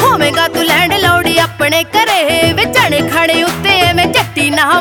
ਹੋਵੇਂਗਾ ਤੂੰ ਲੈਂਡ ਲੋੜੀ ਆਪਣੇ ਘਰੇ ਵਿਚਣੇ ਖੜੇ ਉੱਤੇ ਐਵੇਂ ਝੱਟੀ ਨਾ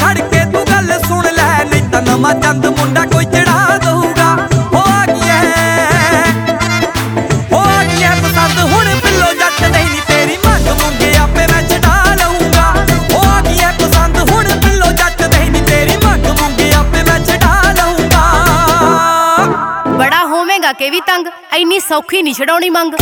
ਖੜ ਕੇ ਤੂੰ ਗੱਲ ਸੁਣ ਲੈ, ਨਹੀਂ ਤਾਂ ਨਵਾਂ ਚੰਦ ਮੁੰਡਾ ਕੋਈ ਚੜਾ ਦਊਗਾ। ਉਹ ਆ ਗਿਆ ਹੋ ਗਿਆ ਪਸੰਦ ਹੁਣ ਪਿੱਲੋ ਜੱਟ ਨਹੀਂ ਨੀ ਤੇਰੀ ਮੰਗ ਮੁੰਗੇ ਆਪੇ ਮੈਂ ਚੜਾ ਲਊਂਗਾ। ਹੋ ਗਿਆ ਪਸੰਦ ਹੁਣ ਪਿੱਲੋ ਜੱਟ ਨਹੀਂ ਨੀ ਤੇਰੀ ਮੰਗ ਮੁੰਗੇ ਆਪੇ ਮੈਂ ਚੜਾ ਲਊਂਗਾ। ਬੜਾ ਹੋਵੇਂਗਾ ਕਿ ਵੀ ਤੰਗ ਐਨੀ ਸੌਖੀ ਨਹੀਂ ਛਡਾਉਣੀ ਮੰਗ।